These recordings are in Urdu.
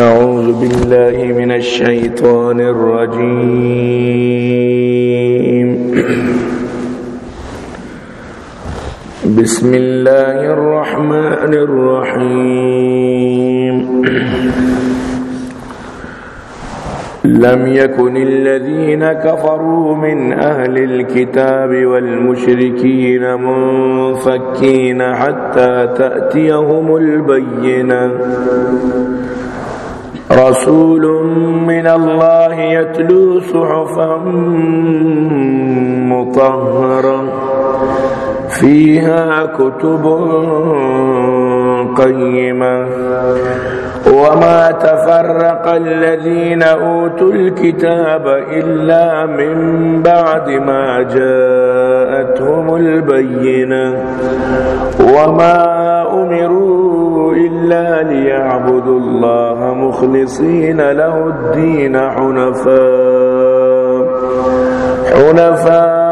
أعوذ بالله من الشيطان الرجيم. بسم الله الرحمن الرحيم. لم يكن الذين كفروا من أهل الكتاب والمشركين منفكين حتى تأتيهم البينة. رسول من الله يتلو صحفا مطهرا فيها كتب قيمة. وما تفرق الذين أوتوا الكتاب إلا من بعد ما جاءتهم البينة. وما أمروا إلا ليعبدوا الله مخلصين له الدين حنفاء. حنفاء.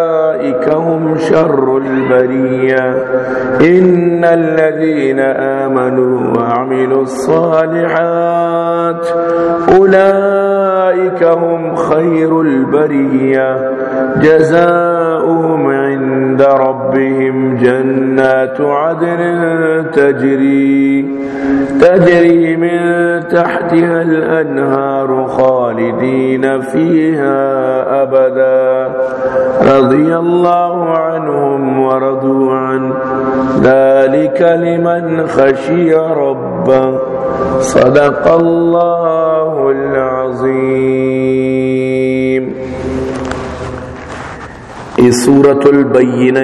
شر البرية. إن الذين آمنوا وعملوا الصالحات أولئك هم خير البرية. جزاؤهم عند ربهم جنات عدن تجري تجري من تحتها الأنهار خالدين فيها أبدا. رضي الله عنهم ورضوا عنه ذلك لمن خشي ربه. صدق الله العظيم. یہ سورة البینہ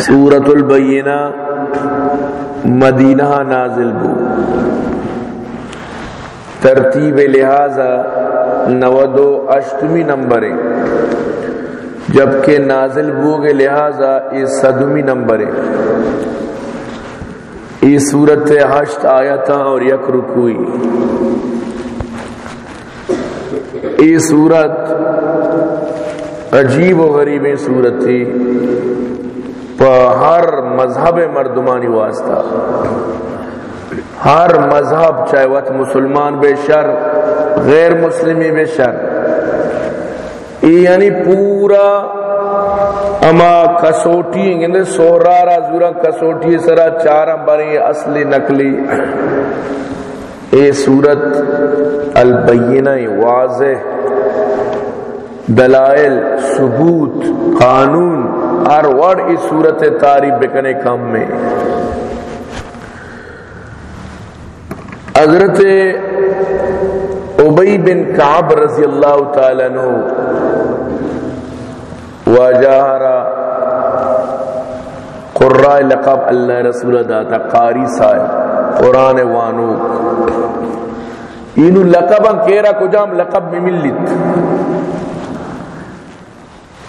سورة البینہ مدینہ نازل بو ترتیب لہذا نودو اشتمی نمبر جبکہ نازل بو کے لہذا یہ صدمی نمبر یہ صورت ہشت آیا تھا اور یک رکوئی یہ صورت عجیب و غریب صورت تھی۔ ہر مذہب مردمانی واسطہ۔ ہر مذہب چاہے وقت مسلمان بے شر، غیر مسلمی بے شر۔ یعنی پورا اما کسوٹی یعنی سورارا زورا کسوٹی سرا چارا بری اصلی نقلی۔ اے صورت البینہ واضح۔ دلائل، ثبوت، قانون، ہر وڑ اس صورت تعریف بکنے کم میں۔ حضرت ابئی بن کعب رضی اللہ تعالی عنہ واجہرا قرآ لقب اللہ رسول داتا قاری صاحب، قرآن وانو اینو لقبا کیرا کجام لقب میں ملت؟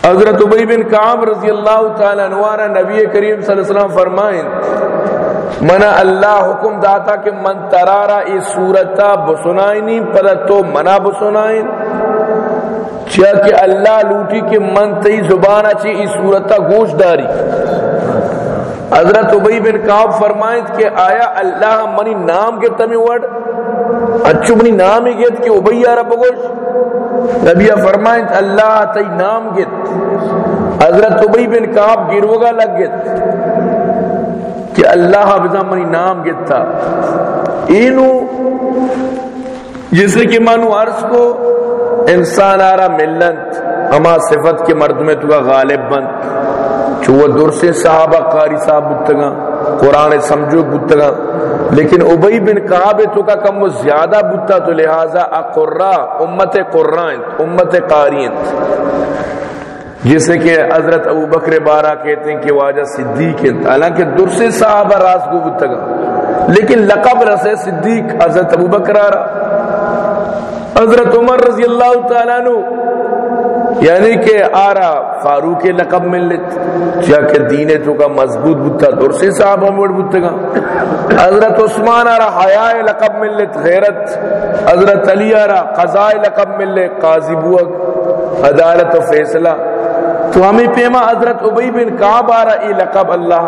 حضرت ابئی بن کعب رضی اللہ تعالی عنہ نبی کریم صلی اللہ علیہ وسلم فرمائیں، منا اللہ حکم داتا کہ من ترارا ای صورتا بسنائنی، پدا تو منا بسنائن۔ چیا کہ اللہ لوٹی کہ من تی زبانا چی ای صورتا گوش داری۔ حضرت عبی بن کعب فرمائیں کہ آیا اللہ منی نام کے تمی وڑ؟ اچھو نام ہی گیت کہ عبی آرہ بگوش نبی فرمائیں، اللہ تی نام گیت۔ حضرت عبی بن کعب گروگا لگ گیت۔ کہ اللہ حافظہ منی نام گتا اینو جسے کہ مانو عرض کو، انسان آرہ ملنت اما صفت کے مرد میں تو غالب بند چو وہ در سے صحابہ قاری صاحب بتگا قرآن سمجھو بتگا لیکن ابئی بن کعب تو کا کم وہ زیادہ بتا تو لہذا اقرا، امت قرآن امت قارین جسے کہ حضرت ابو بکر بارہ کہتے ہیں کہ واجہ صدیق حالانکہ درس صحابہ راز کو بتگا لیکن لقب رسے صدیق، حضرت ابو بکر آرہ حضرت عمر رضی اللہ تعالیٰ عنہ یعنی کہ آرا فاروق لقب ملت کیا کہ دین تو کا مضبوط بتا درسی صاحب ہموڑ بتا گا۔ حضرت عثمان آرا حیاء لقب ملت غیرت۔ حضرت علی آرا قضاء لقب ملت قاضی بوگ عدالت و فیصلہ۔ تو ہمیں پیما حضرت عبی بن کعب آرا ای لقب اللہ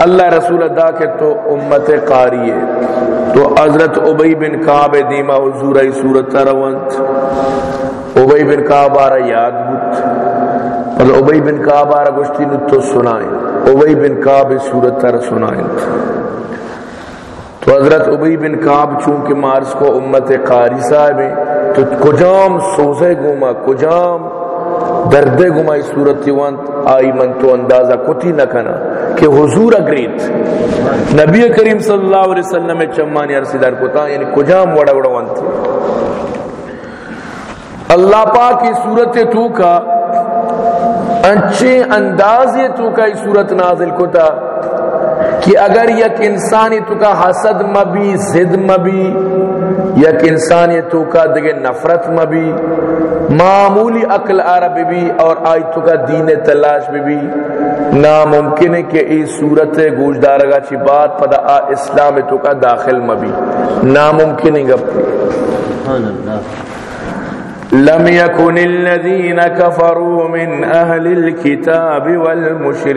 اللہ رسول ادا کے تو امت قاری ہے۔ تو حضرت عبی بن کعب دیما حضور ای صورت روانت۔ عبی بن کعب آرا یاد بت مطلب عبی بن کعب آرا گشتی نتو سنائیں. عبی بن کعب صورت تر سنائیں. تو حضرت عبی بن کعب چونکہ مارس کو امت قاری صاحب ہیں، تو کجام سوزے گوما، کجام دردے درد گمائی صورت وانت آئی من تو اندازہ کتی نہ کنا کہ حضور اگریت. نبی کریم صلی اللہ علیہ وسلم چمانی عرصی دار کتا یعنی کجام وڑا وڑا وانت. اللہ پاک کی صورت تو کا، انچے اندازے تو کا یہ صورت نازل کتا کہ اگر یک انسانی تو کا حسد مبی، زد مبی، یک انسانی تو کا دگے نفرت مبی، معمولی عقل عرب بھی اور آئی تو کا دین تلاش بھی بھی، ناممکن ہے کہ ای صورت گوشدارگا چی بات پدا آ اسلام تو کا داخل مبی۔ ناممکن ہے گپ لم يكن الذين كفروا من أهل الكتاب والمشركين.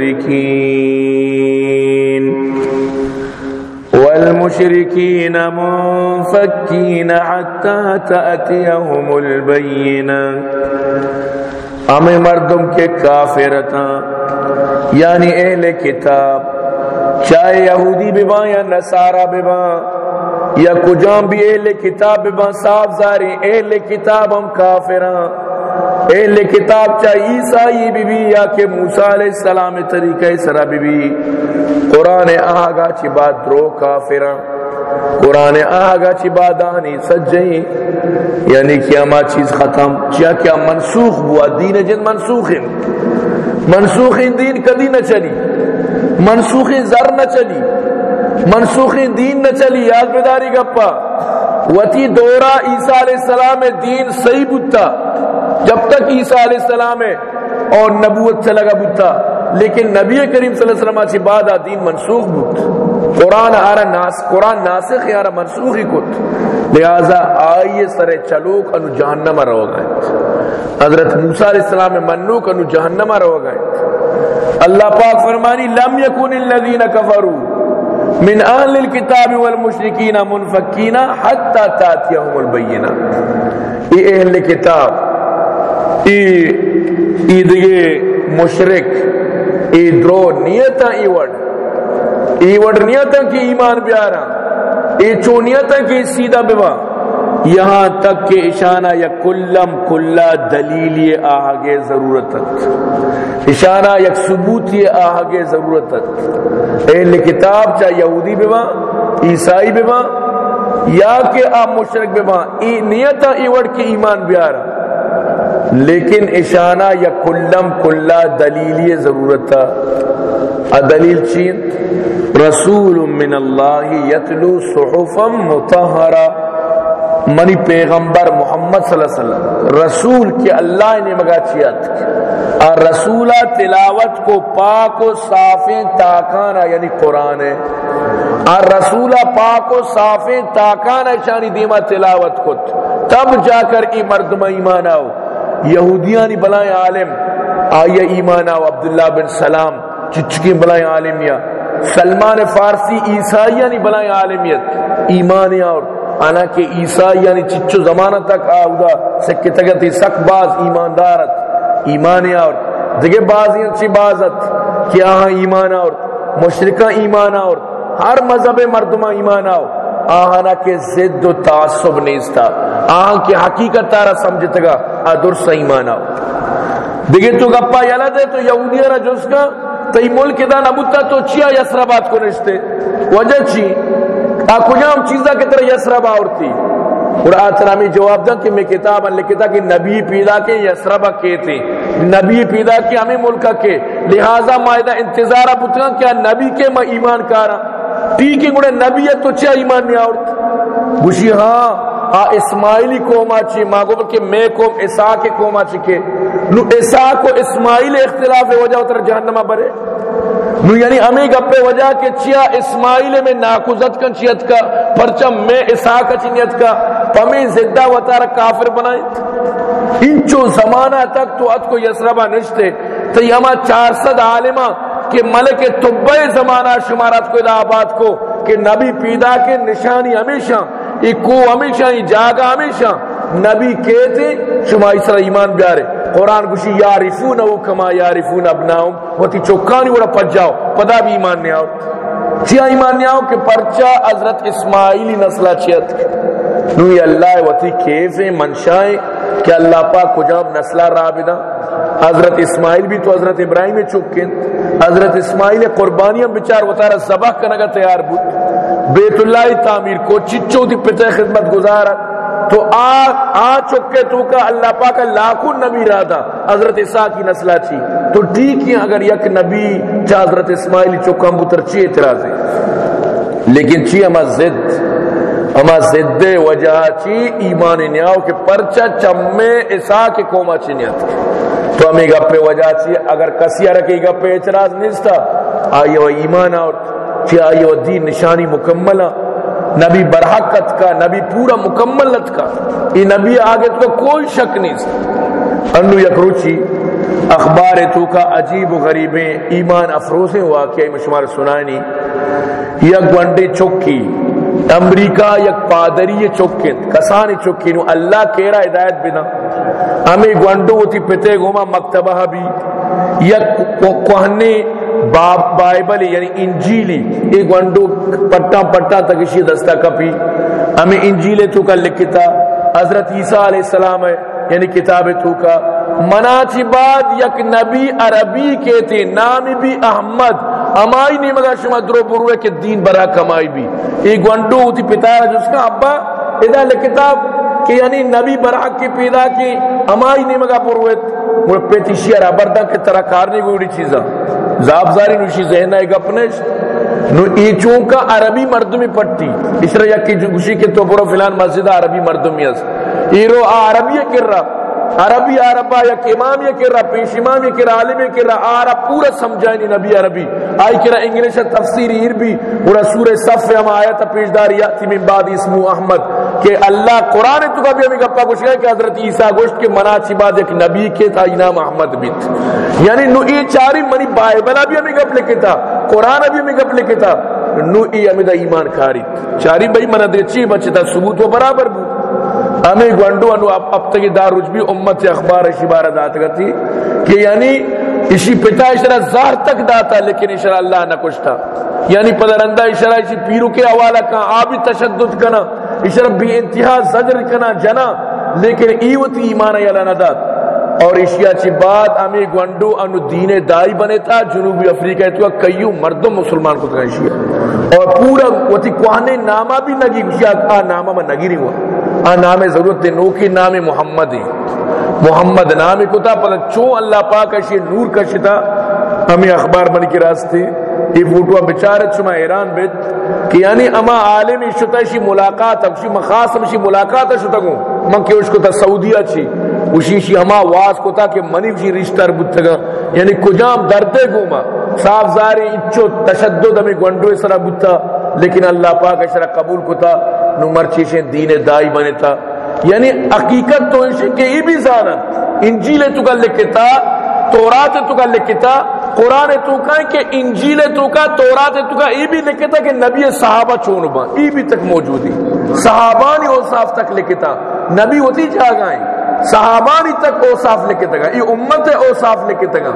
والمشركين منفكين حتى تأتيهم البينة. ہمیں مردم کے کافرتا یعنی اہل کتاب، چاہے یہودی ببا یا نصارہ ببا یا کجام بھی اہل کتاب ببا صاف زاری اہل کتاب ہم کافران اہل کتاب چاہے عیسائی بی بی یا کہ موسیٰ علیہ السلام طریقہ سرا بی بی۔ قرآن آگا چی بات درو کافران قرآن آگا چی بات آنی سجئی یعنی کیا ما چیز ختم، چیا کیا منسوخ بوا، دین جن منسوخ منسوخ دین کدی نہ چلی۔ منسوخ زر نہ چلی منسوخ دین نہ چلی یاد بیداری گپا۔ وتی دورہ عیسیٰ علیہ السلام دین صحیح بتا جب تک عیسیٰ علیہ السلام ہے اور نبوت سے لگا بتا لیکن نبی کریم صلی اللہ علیہ وسلم سے بعد دین منسوخ بت قرآن آرہ ناس، قرآن ناسخ آرہ منسوخ ہی کت۔ لہذا آئیے سر چلوک انو جہنم رہو گئے۔ حضرت موسیٰ علیہ السلام منوک انو جہنم رہو گئے۔ اللہ پاک فرمانی، لم یکن الذین کفروا من اہل الكتاب والمشرکین منفکین حتی تاتیہم البینہ۔ ای اہل کتاب، ای دیگه مشرک، ای درو نیتا ای وڈ۔ ای وڈ نیتا کی ایمان بیارا، ای چو نیتا کی سیدھا ببا یہاں تک کہ اشانہ یا کلم کلا دلیلی آہگے ضرورت اشانہ یک ثبوتی آہگے ضرورت اہل کتاب چاہ یہودی بما عیسائی بما یا کہ آپ مشرک بما ای نیتا ای وڑ کی ایمان بیارا لیکن اشانہ یا کلم کلا دلیلی ضرورت تھا۔ دلیل چین؟ رسول من اللہ یتلو صحفا متحرہ منی پیغمبر محمد صلی اللہ علیہ وسلم، رسول کے اللہ نے مگا چیت اور رسولہ تلاوت کو پاک و صافیں تاکانا یعنی قرآن ہے۔ اور رسولہ پاک و صافیں تاکانا شانی دیما تلاوت کو۔ تب جا کر ای مردم ایمان آؤ۔ یہودیانی بلائیں عالم۔ آئیے ایمان آو عبداللہ بن سلام، چچکی بلائیں عالمیہ سلمان فارسی عیسائیانی بلائیں عالمیت۔ ایمان اور آنا کہ عیسائی یعنی چچو زمانہ تک آودا سکے تگتی سک باز ایماندارت ایمان اور دیگے بازی اچھی بازت کہ آہاں ایمان اور مشرکہ ایمان اور ہر مذہب مردمہ ایمان آؤ آہانا کے زد و تعصب نیستا آہاں کی حقیقت تارا سمجھتا گا ادر صحیح مانا دیکھے تو گپا یلا دے تو یہودی را جس کا تی ملک دا نبوتا تو چیا یسرا بات کو نشتے وجہ چی آ کجام چیزا کی طرح یسرا باورتی اور آترامی جواب دا کہ میں کتاب لکھتا کہ نبی پیدا کے یسرا با کہتے نبی پیدا کے ہمیں ملکہ کے۔ لہذا مائدہ انتظارہ بتگا کیا نبی کے میں ایمان کارا۔ ٹھیک ہے گوڑے نبی ہے تو چیا ایمان نہیں آورت۔ گوشی ہاں آ اسماعیلی قوما چی ما گو کہ میں قوم عیسیٰ کے قوما چی کے نو عیسیٰ کو اسماعیل اختلاف وجہ اتر جہنمہ برے۔ نو یعنی ہمیں گپے وجہ کہ چیا اسماعیل میں ناکوزت کن چیت کا، پرچم میں عیسیٰ کا چنیت کا۔ پمی زدہ وطار کافر بنائیں انچو زمانہ تک تو ات کو یسربہ نشتے۔ تو یہ ہما چار ست عالمہ کہ ملک طبع زمانہ شمارت کو آباد کو کہ نبی پیدا کے نشانی ہمیشہ کو ہمیشہ ہی جاگا ہمیشہ نبی کہتے، شما اس طرح ایمان بیارے۔ قرآن گوشی یارفون او کما یارفون ابناؤم وتی چوکانی وڑا پج جاؤ پدا بھی ایمان نہیں آؤ۔ چیا ایمان نہیں آؤ کہ پرچا حضرت اسماعیلی نسلہ چیت نوی اللہ وتی کیفیں منشائیں کہ اللہ پاک کجاب نسلہ رابدہ حضرت اسماعیل بھی تو حضرت ابراہیم چکن حضرت اسماعیل قربانیاں بچار وطارہ زبح کنگا تیار بود۔ بیت اللہ تعمیر کو چچو دی پتہ خدمت گزارا۔ تو آ آ چکے تو کا اللہ پاک لاکھوں نبی رادا حضرت عیسیٰ کی نسلہ چی تو ٹھیک ہی اگر یک نبی چا حضرت اسماعیل چکا بتر، چی اعتراض ہے؟ لیکن چی اما زد؟ اما زد وجہ چی ایمان نیاو کہ پرچا چمے عیسیٰ کے قومہ چی نیت تو ہمیں گپے وجہ چی، اگر کسی رکھے گپے اعتراض نہیں تھا آئیے وہ ایمان اور چی آئیے وہ دین نشانی مکملہ۔ نبی برحقت کا نبی پورا مکملت کا یہ نبی آگے تو کوئی شک نہیں انو یک روچی، اخبار تو کا عجیب و غریبیں ایمان افروزیں واقعی مشمار سنانی۔ یک گونڈے چکی امریکہ یک پادری چکن کسانی چکن اللہ کیرا ہدایت بنا۔ ہمیں گونڈو ہوتی پتے گوما مکتبہ بھی۔ یک کوہنے باب بائبل یعنی انجیلی ایک ونڈو پٹا پٹا تکشی دستا کپی ہمیں انجیل تو کا لکھتا حضرت عیسیٰ علیہ السلام ہے یعنی کتاب تو کا مناچی بعد یک نبی عربی کہتے نام بھی احمد امائی نہیں مگا شما درو بروے کے دین برا کمائی بھی ایک ونڈو ہوتی پتا ہے جس کا ابا ادا لکتاب کہ یعنی نبی برا کی پیدا کی امائی نہیں مگا بروے مڑ پیتی شیرہ بردہ کے طرح کارنی گوڑی چیزا زابزاری نوشی ذہن ہے اپنے نو ایچوں کا عربی مردمی پٹی۔ اس طرح یکی گوشی کے تو پرو فلان مسجد عربی مردمی اس ایرو عربی کر رہا۔ عربی عربا یا امام یہ کر پیش امام یہ کر عالم یہ کر آرہ پورا سمجھائنی نبی عربی۔ آئی کر رہا انگلیش تفسیر عربی اور سورہ صف ہم آیت پیش داری یاتی من بعد اسمو احمد۔ کہ اللہ قرآن تو کا بھی ہمیں گپا کچھ ہے کہ حضرت عیسیٰ گوشت کے مناچی بعد ایک نبی کے تھا انام احمد بیت یعنی نو ای چاری منی بائبلہ بھی ہمیں گپ لکھے تھا، قرآن بھی ہمیں گپ لکھے تھا۔ نو ای ہمیں دا ایمان کھاری۔ چاری بھائی منہ دے چی بچے تھا، ثبوت و برابر بھی ہمیں گوانڈو انو اب, اب تک دار رجبی امت سے اخبار شبار دات گتی کہ یعنی اسی پتا اشرا زہر تک داتا لیکن اشرا اللہ نہ کچھ تھا یعنی پدرندہ اشرا اسی پیرو کے حوالہ کا آبی تشدد کنا اشرا بھی انتہا زجر کنا جنا لیکن ایوتی ایمان یا نہ دات۔ اور اشیا چی بعد ہمیں گوانڈو انو دین دائی بنے تھا جنوبی افریقہ تو کئیو مردم مسلمان کو تکشیا اور پورا وتی کوہنے نامہ بھی نگی گشیا آ نامہ میں نگی نہیں ہوا۔ آ، نام ضرورت دے نو نام محمد ہے۔ محمد نام کو تھا، پر چوں اللہ پاک اشی نور کشتا ہمیں اخبار بن کے راستے یہ فوٹو بیچارہ چما ایران بیت۔ کہ یعنی اما عالم شتا شی ملاقات شی مخاصم شی ملاقات شتا کو۔ من کہ اس کو تا سعودیہ چی اسی شی ہما واس کو تا کہ منی شی رشتہ بتگا یعنی کجام دردے گوما صاف زاری اچو تشدد ہمیں گونڈو سرا بتا لیکن اللہ پاک اشرا قبول کو تا نو مرچیشیں دین دائی بنے تا۔ یعنی حقیقت تو انشی کے ای بھی زانت انجیل تو کا لکھتا تورات تو کا لکھتا قرآن تو کا کہ انجیل تو کا، تورات تو کا ای بھی لکھتا کہ نبی صحابہ چون با ای بھی تک موجودی صحابانی اور صاف تک لکھتا نبی ہوتی جا گائیں صحابانی تک او صاف لکھتا گا یہ امت او صاف لکھتا گا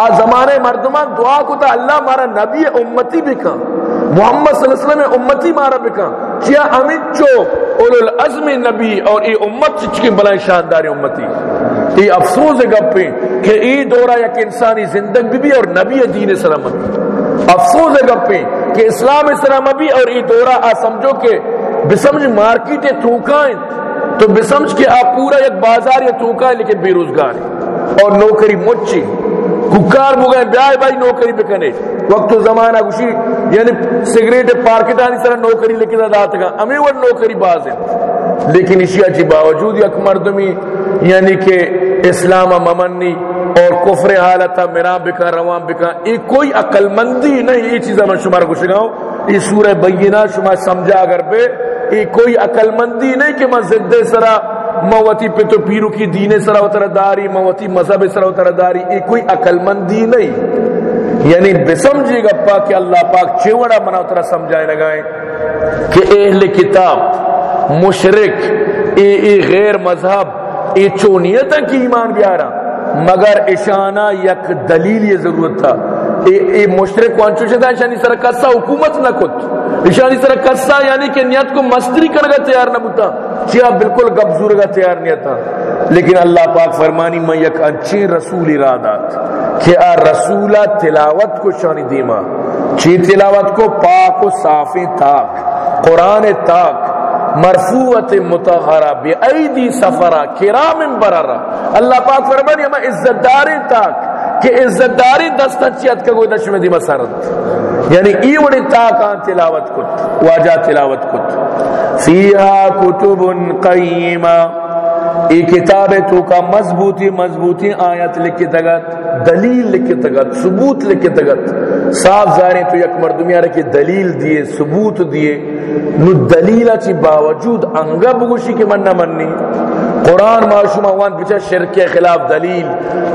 آج زمانے مردمان دعا کو تا اللہ مارا نبی امتی بھی محمد صلی اللہ علیہ وسلم امتی مارا بھی کیا امین چو اولو العظم نبی، اور ای امت چکی بلائیں شاندار امتی۔ ای افسوس گپیں کہ ای دورہ یک انسانی زندگ بھی بھی اور نبی دین سلام افسوس گپیں کہ اسلام اسلام بھی اور ای دورہ آ سمجھو کہ بسمجھ مارکیٹ توکائیں تو بسمجھ کہ آپ پورا یک بازار یا توکائیں لیکن بے روزگار اور نوکری مچی ککار بو بیائے بھائی نوکری بکنے وقت و زمانہ گوشی یعنی سگریٹ پارکٹ آنی سر نوکری لکھے دا دات ہمیں وہ نوکری باز ہیں لیکن اسی اچھی باوجود یک مردمی یعنی کہ اسلام ممنی اور کفر حالتا میرا بکا، روان بکا۔ یہ کوئی عقل مندی نہیں، یہ چیزا میں شمار کو شگاؤں یہ سورہ بینہ شما سمجھا اگر پہ یہ کوئی عقل مندی نہیں کہ میں زدے سرا موتی پہ تو پیرو کی دین سرا اتر داری موتی مذہب سرا اتر داری یہ کوئی عقل مندی نہیں۔ یعنی بسمجھے گا پا کہ اللہ پاک چیوڑا منا اترا سمجھائے لگائیں کہ اہل کتاب، مشرک اے اے غیر مذہب اے چونیتا کی ایمان بیارا۔ مگر اشانہ یک دلیل یہ ضرورت تھا۔ اے, مشرک وانچو چھتا اشانی سر کسا حکومت نہ کت اشانی سر کسا یعنی کہ نیت کو مستری کرگا تیار نہ بتا چیا بالکل گبزور گا تیار نہیں تھا لیکن اللہ پاک فرمانی میں یک اچھے رسول ارادات کہ آ رسولہ تلاوت کو شانی دیما چی تلاوت کو پاک و صاف تاک قرآن تاک مرفوعت متحرہ بی ایدی سفرہ کرام بررہ اللہ پاک فرمانی ہمیں عزت داری تاک کہ عزت داری دستچیت کا کوئی دشمہ دی مسارت یعنی ای وڑی تاک تلاوت کت، واجہ تلاوت کت۔ فیہا کتب قیمہ، ای کتاب تو کا مضبوطی مضبوطی آیت لکھی تگت، دلیل لکھی تگت، ثبوت لکھی تگت۔ صاف ظاہر تو یک مردمی رکھے دلیل دیے ثبوت دیے نو دلیل چی باوجود انگا بگوشی کہ من نہ مننی۔ قرآن معشوم اوان بچا شرک کے خلاف دلیل،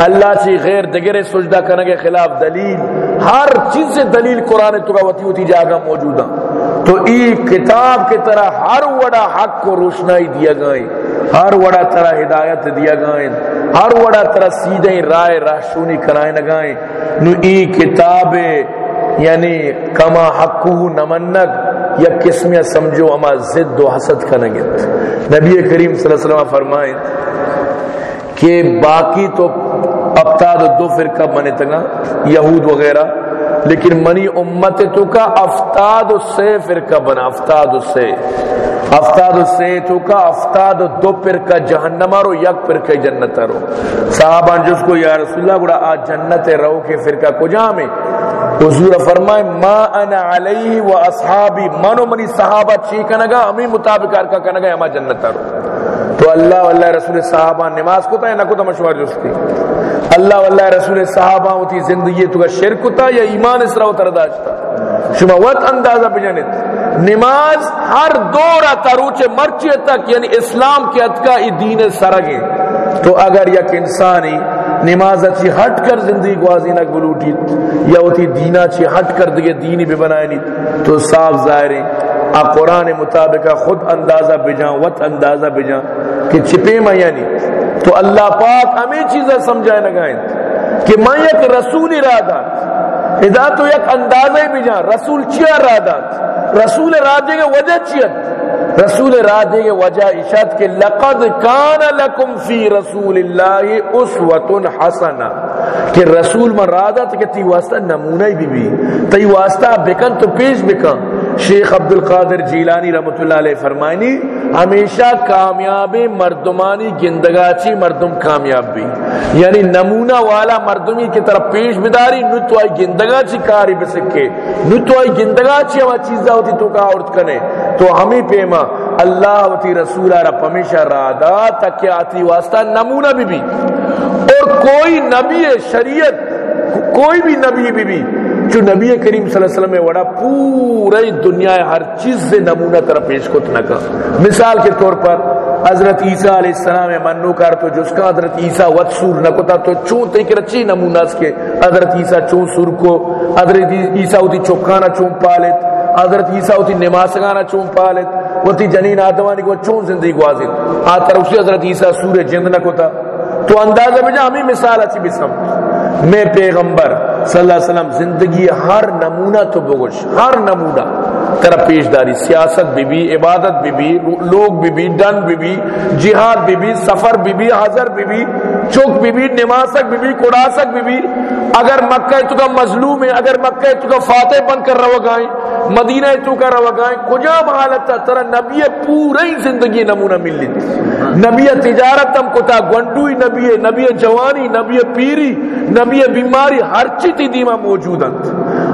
اللہ چی غیر دگر سجدہ کرنے کے خلاف دلیل، ہر چیز سے دلیل قرآن تو کا ہوتی جاگا موجودہ۔ تو ای کتاب کے طرح ہر وڑا حق کو روشنائی دیا گئے، ہر وڑا طرح ہدایت دیا گئے، ہر وڑا طرح سیدھے رائے راشونی کرائے نگائیں نو ای کتاب یعنی کما حقو نمنگ یا قسمیہ سمجھو، اما زد و حسد کنگت نبی کریم صلی اللہ علیہ وسلم فرمائیں کہ باقی تو ابتاد دو فرقہ بنے تگا یہود وغیرہ، لیکن منی امت تو کا افتاد سے فرقہ بنا افتاد سے۔ افتاد سے تو کا افتاد دو پر کا جہنم رو یک پر کا جنت رو صحابہ جس کو، یا رسول اللہ گڑا آج جنت رو کے فرقہ کو جامے حضور فرمائے، ما انا علیہ و اصحابی منو منی صحابہ چیکنگا ہمیں مطابق ارکا کنگا ہما جنت رو تو اللہ واللہ رسول صحابہ نماز کو تا یا نکو تا مشوار جستی اللہ واللہ رسول صحابہ ہوتی زندگی تو کا شرک تا یا ایمان اسرا و ترداشتا شما وقت اندازہ بجانت نماز ہر دورہ تروچے مرچے تک یعنی اسلام کے اتکا ای دین سرگے۔ تو اگر یک انسانی نماز اچھی ہٹ کر زندگی کو آزینہ گلوٹیت یا ہوتی دینا چی ہٹ کر دیئے دینی بھی بنائنی تو صاف ظاہر ہے، آ قرآن مطابق خود اندازہ بجان وط اندازہ بجان کہ چھپے میں یعنی تو اللہ پاک ہمیں چیزیں سمجھائے نگائیں کہ میں یک رسول ارادات اذا تو یک اندازہ بجان رسول چیا ارادات رسول ارادے کے وجہ چیت رسول ارادے کے وجہ اشاد کے لقد کان لکم فی رسول اللہ اسوت حسنہ، کہ رسول من رادت کہ تی واسطہ نمونہ بھی بھی تی واسطہ بکن تو پیش بکن۔ شیخ عبد القادر جیلانی رحمت اللہ علیہ فرمائنی ہمیشہ کامیاب مردمانی گندگاچی مردم کامیاب بھی۔ یعنی نمونہ والا مردمی کی طرف پیش بداری نتو آئی گندگاچی کاری بسکے۔ نتو آئی گندگاچی ہوا چیزہ ہوتی تو کا عورت کنے۔ تو ہمیں پیما اللہ وتی رسول رب ہمیشہ رادا تک آتی واسطہ نمونہ بھی بھی۔ اور کوئی نبی شریعت کوئی بھی نبی بھی بھی جو نبی کریم صلی اللہ علیہ وسلم وڑا پوری دنیا ہر چیز سے نمونہ طرح پیش کو تنکا مثال کے طور پر حضرت عیسیٰ علیہ السلام منو کر تو جس کا حضرت عیسیٰ ود سور نہ کوتا تو چون تے کہ نمونہ اس کے۔ حضرت عیسیٰ چون سور کو، حضرت عیسیٰ ہوتی چوکانا چون پالت، حضرت عیسیٰ ہوتی نمازگانا چون پالت ہوتی جنین آدمانی کو چون زندگی گوازت۔ آتر اسی حضرت عیسیٰ سور جند نہ کوتا تو اندازہ بجا ہمیں مثال اچھی بھی سمجھ۔ میں پیغمبر صلی اللہ علیہ وسلم زندگی ہر نمونہ تو بگوش ہر نمونہ۔ ترا پیش داری سیاست بھی بھی عبادت بھی بھی لوگ بھی بھی ڈن بھی بھی جہاد بھی بھی سفر بھی بھی حضر بھی بھی چک بھی بھی نماسک بھی بھی کڑاسک بھی بھی اگر مکہ تو کا مظلوم ہے، اگر مکہ تو کا فاتح بن کر رو گائیں، مدینہ تو کا رو گائیں، کجا حالت تھا ترا نبی پوری زندگی نمونہ مل لی۔ نبی تجارت ہم کتا گنڈوئی، نبی نبی جوانی، نبی پیری، نبی بیماری، ہر چیز دیما موجود ہیں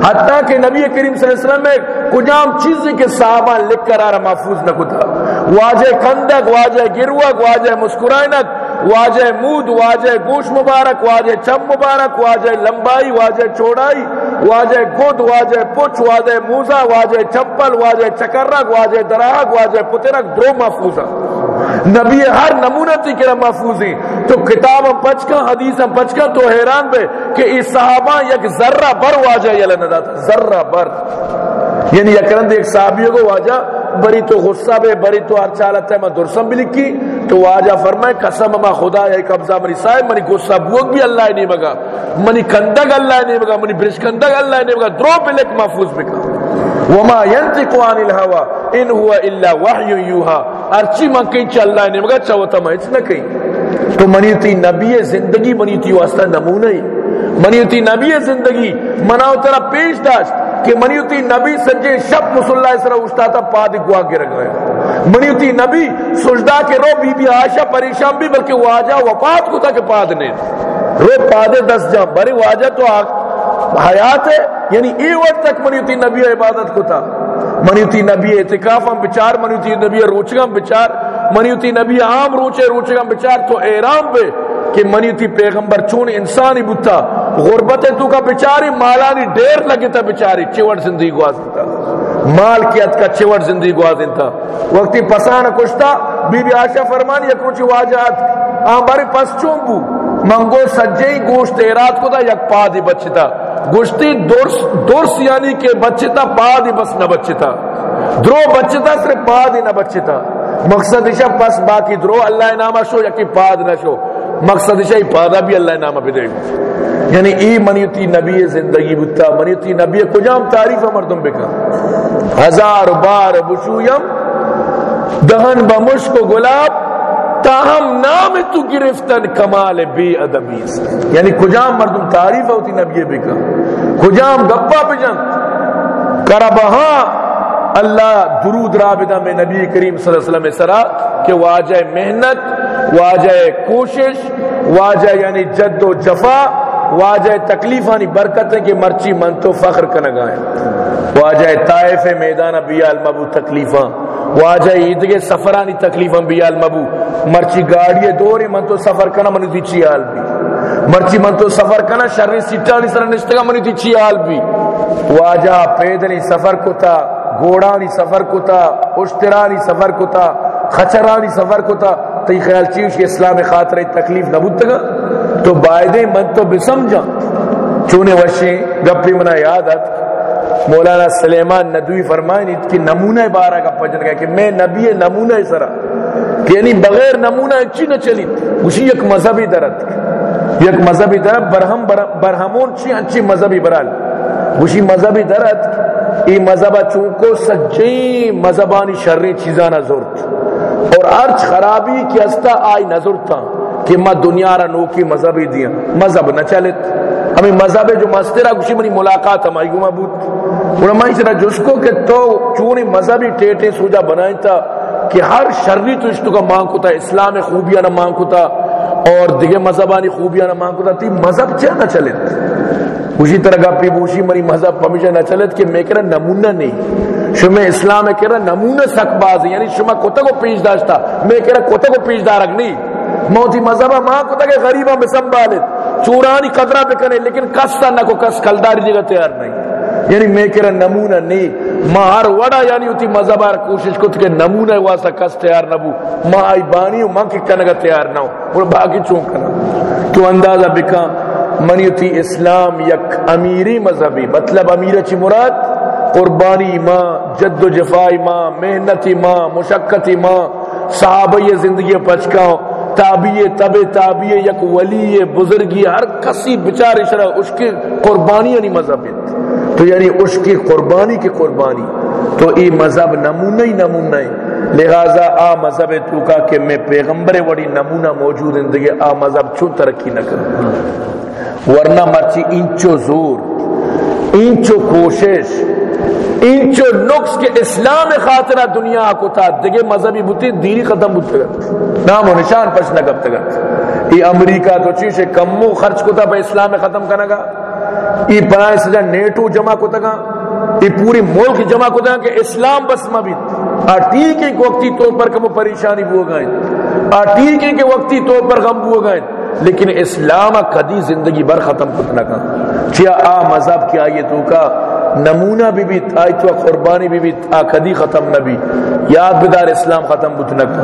حتیٰ کہ نبی کریم صلی اللہ علیہ وسلم میں کجام چیز کے صحابہ لکھ کر آرہ محفوظ نہ کتا۔ واجہ کندک، واجہ گروک، واجہ مسکرائنک، واجہ مود، واجہ گوش مبارک، واجہ چم مبارک، واجہ لمبائی، واجہ چوڑائی، واجہ گود، واجہ پچ واجہ موزا واجہ چپل، واجہ چکرک، واجہ دراہک واجہ پترک درو محفوظہ۔ نبی ہر نمونہ تھی کہ محفوظ ہیں۔ تو کتاب ہم پچکا حدیث ہم پچکا تو حیران بے کہ اس صحابہ یک ذرہ بر واجہ یہ لندا تھا ذرہ بر۔ یعنی یکرند ایک صحابیوں کو واجہ، بری تو غصہ بے، بری تو ہر چالت ہے میں درسم بھی لکھی۔ تو واجہ فرمائے، قسم ما خدا یا قبضہ منی صاحب، منی غصہ بوک بھی اللہ نہیں مگا۔ منی کندگ اللہ نہیں مگا، منی برش کندگ اللہ نہیں مگا۔ درو پہ لک محفوظ بکا وما ينطق عن الهوى ان هو الا وحي يوحى. ارچی من کہیں چ اللہ نے مگا چوتا میں نہ کہیں تو منی تی نبی زندگی منی تی واسطہ نمونہ ہی. منی تی نبی زندگی مناو ترا پیش داشت کہ منیوتی نبی سجے شب مسلح اس طرح اٹھتا تھا پاد گوا گر گئے منیوتی نبی سجدہ کے رو بی بی عائشہ پریشان بھی، بلکہ وہ آجا وفات کو تھا کہ پاد نے رو پادے دس جام بری وہ آجا تو حیات ہے۔ یعنی ای وقت تک منیوتی نبی عبادت کو تھا منیوتی نبی اعتکاف ہم بچار منیوتی نبی روچگم بچار منیوتی نبی عام روچے روچگم بچار، تو احرام بے کہ منی تھی پیغمبر چون انسانی بتا غربت تو کا بچاری، مالانی ڈیر لگی تھا بچاری، چوڑ زندگی گواز تھا مال کیت کا چوڑ زندگی گواز تھا وقتی پسان کشتا بی بی آشا فرمانی، یک روچی واجہات آن باری پس چون بو، منگو سجی گوشت ایرات کو دا یک پا دی بچتا۔ گوشتی درس, درس یعنی کہ بچتا پا دی بس نہ بچتا۔ درو بچتا صرف پا دی نہ بچتا۔ مقصد اشا پس باقی درو اللہ نامہ شو یا یکی پاد نہ شو۔ مقصد شاہی پادا بھی اللہ نامہ پہ دے۔ یعنی ای منیتی نبی زندگی بتا۔ منیتی نبی کجام تعریف مردم بکا۔ ہزار بار بشویم۔ دہن بمشک و گلاب۔ تاہم نام تو گرفتن کمال بے ادبی یعنی کجام مردم تعریف ہوتی نبی بکا کجام گپا پہ جن کربہاں اللہ درود رابطہ میں نبی کریم صلی اللہ علیہ وسلم سرا کہ واجہ محنت، واجہ کوشش، واجہ یعنی جد و جفا، واجہ تکلیفانی برکتیں کہ مرچی من تو فخر کنگائیں کا نگائیں واجہ طائف میدان بیال مبو تکلیفاں، واجہ عید کے سفرانی تکلیفاں بیال مبو۔ مرچی گاڑی دوری من تو سفر کنا منی دی چی حال بھی۔ مرچی من تو سفر کنا شرری سیٹانی سر نشتگا منی دی چی حال بھی۔ واجہ پیدنی سفر کو تا گوڑانی سفر کو تا اشترانی سفر کو تا خچرانی سفر کو تا تی خیال چیز کہ اسلام خاطر تکلیف نہ بودتا تو بائدے من تو بسمجھا چونے وشی گپی منا یاد آت مولانا سلیمان ندوی فرمائنی کہ نمونہ بارہ کا پجن گیا کہ میں نبی نمونہ سرا۔ کہ یعنی بغیر نمونہ اچھی نہ چلی۔ اسی ایک مذہبی درد۔ یک مذہبی درد، برہم برہمون چی اچھی مذہبی برال۔ اسی مذہبی درد، ای مذہبہ چونکو سجی مذہبانی شرری چیزانا زورت۔ اور ارچ خرابی کی استا آئی نظر تھا کہ ما دنیا را نوکی مذہبی دیا۔ مذہب نہ چلت۔ ہمیں مذہب جو مسترہ کچھ منی ملاقات ہمائی گما بود۔ اور ہمائی سرا جس کو کہ تو چونی مذہبی ٹیٹے سوجا بنائیں تھا کہ ہر شرری تو اشتو کا مانگ ہوتا اسلام خوبیاں نہ مانگ ہوتا اور دیگے مذہبانی خوبیاں نہ مانگ ہوتا تھی مذہب چاہ نہ چلت؟ اسی طرح گپی بوشی منی مذہب ہمیشہ نہ چلت کہ میں کہنا نمونہ نہیں۔ شما اسلام کہہ رہا نمونہ سک باز یعنی شما کتا کو پیش داشتا۔ میں کہہ رہا کتا کو پیش دارک نہیں۔ موتی مذہبہ ماں کتا کہ غریبہ میں سنبھالت چورانی قدرہ بکنے لیکن کستا نہ کو کس کلداری جگہ تیار نہیں۔ یعنی میں کہہ رہا نمونہ نہیں۔ ماں ہر وڑا یعنی ہوتی مذہبہ کوشش کت کہ نمونہ واسا کس تیار نہ بو۔ ماں آئی بانی ہوں، ماں کی کنگا تیار نہ ہو۔ اور باقی چون کنا۔ تو اندازہ بکا، منی ہوتی اسلام یک امیری مذہبی۔ مطلب امیر چی مراد؟ قربانی ماں، جد و جفائی ماں، محنتی ماں، مشقتی ماں۔ صحابہ زندگی پچکاؤ تابعی تب تابعی یک ولی بزرگی، ہر کسی بچار اشرا اس کی قربانی یعنی مذہب تو یعنی اس کی قربانی کی قربانی۔ تو ای مذہب نمونہ ہی نمونہ ہی لہذا آ مذہب تو کا کہ میں پیغمبر وڑی نمونہ موجود اندگی آ مذہب چون ترقی نہ کروں ورنہ مرچی انچو زور، انچو کوشش انچو نقص کے اسلام خاطرہ دنیا کو تھا۔ دگے مذہبی بوتی دینی ختم بوتے گا نام و نشان پش نہ کب تک ای امریکہ تو چیز کمو خرچ کو تھا پہ اسلام ختم کرنا گا ای پناہ سجا نیٹو جمع کو تگا ای پوری ملک جمع کو تگا کہ اسلام بس مبید آ ٹھیک وقتی طور پر کم پریشانی بو گئے۔ آ ٹھیک وقتی طور پر غم بو گئے۔ لیکن اسلام کدی زندگی بر ختم کتنا کا۔ چیا آ مذہب کی آیتوں کا نمونہ بھی بھی آئی تو قربانی بھی بھی آ کدی ختم نبی یاد بدار اسلام ختم بتنک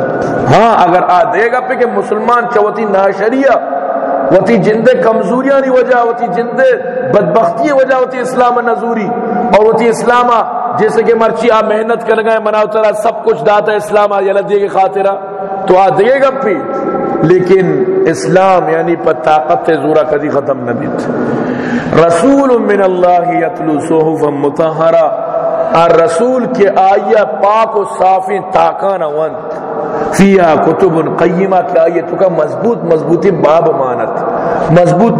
ہاں اگر آ دے گا پہ کہ مسلمان چوتی ناشریہ، وتی جند کمزوریاں نہیں وجہ، وتی جند بدبختی وجہ، وتی اسلام نزوری۔ اور وتی اسلام جیسے کہ مرچی آ، محنت کر گئے مناو ترا، سب کچھ داتا اسلام آ، یلد دے خاطرہ۔ تو آ دے گا پھر لیکن اسلام یعنی پر طاقت زورا کدی ختم نہ بیت رسول من اللہ یتلو صحفا مطہرہ۔ اور رسول کے آیا پاک و صافی تاکان وند۔ فیہا کتب قیمہ کی آیتوں کا مضبوط مضبوطی باب مانت۔ مضبوط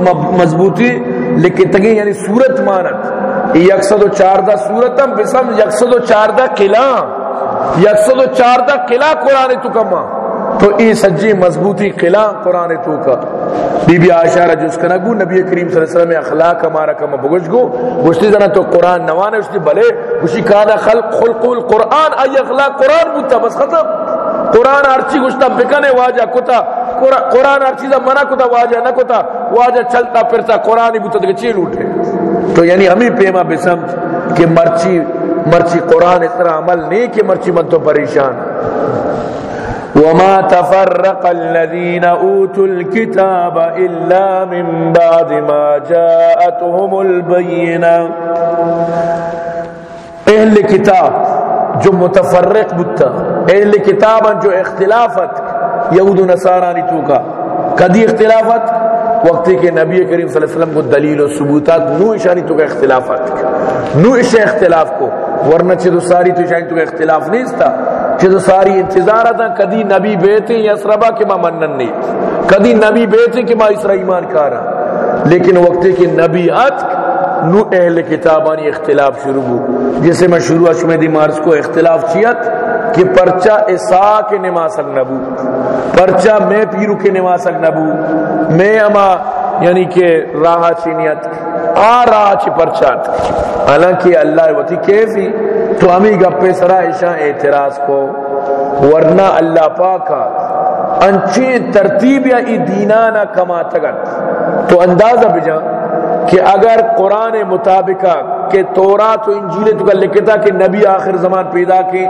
مضبوطی لیکن تگی یعنی صورت مانت۔ یکسد و چاردہ صورتم، بسم یکسد و چاردہ قلعہ۔ یکسد و چاردہ قلعہ قرآن تو کما تو ای سجی مضبوطی قلعہ قرآن تو کا۔ بی بی عائشہ رجو اس کا نبی کریم صلی اللہ علیہ وسلم، اخلاق ہمارا کم بگش گو گوشتی زنا تو قرآن نوانے اس بلے۔ گوشی کانا خلق خلق القرآن ای اخلاق قرآن بوتا، بس ختم۔ قرآن ہر گوشتا بکنے، واجہ کتا۔ قرآن ہر چیزا منع کتا، واجہ نہ کتا۔ واجہ چلتا پھرتا قرآن ہی بوتا دیکھ چیل اٹھے تو یعنی ہمیں پیما بسمت کہ مرچی مرچی قرآن اس طرح عمل نہیں کہ مرچی من تو پریشان۔ وما تفرق الذين اوتوا الكتاب الا من بعد ما جاءتهم البينه اہل کتاب جو متفرق بتا اہل کتاب جو اختلافت، یہود و نصارانی تو کا۔ کدی اختلافت؟ وقتی کہ نبی کریم صلی اللہ علیہ وسلم کو دلیل و ثبوتات، نو اشانی تو کا اختلافات نو اش اختلاف کو، ورنہ چھ ساری تو اشانی تو کا اختلاف نہیں تھا چھ ساری انتظار تھا کدی نبی بیتے یا اسربا کہ ما منن نہیں۔ کدی نبی بیتے کہ ما اسرا ایمان کارا۔ لیکن وقتی کہ نبی ات نو اہل کتابانی اختلاف شروع ہو۔ جسے میں شروع اشمدی مارس کو اختلاف چیت کہ پرچا اسا کے نماسک نبو۔ پرچا میں پیرو کے نماسک نبو۔ میں اما یعنی کہ راہ چینیت، آ راہ چی پرچات۔ حالانکہ اللہ وتی کیفی تو ہمیں گپے سرا عشاء اعتراض کو، ورنہ اللہ پاکا انچی ترتیب یا ای دینانا کما تگت تو اندازہ بجا کہ اگر قرآن مطابقہ کہ تورات و انجیل تو کا لکھتا کہ نبی آخر زمان پیدا کی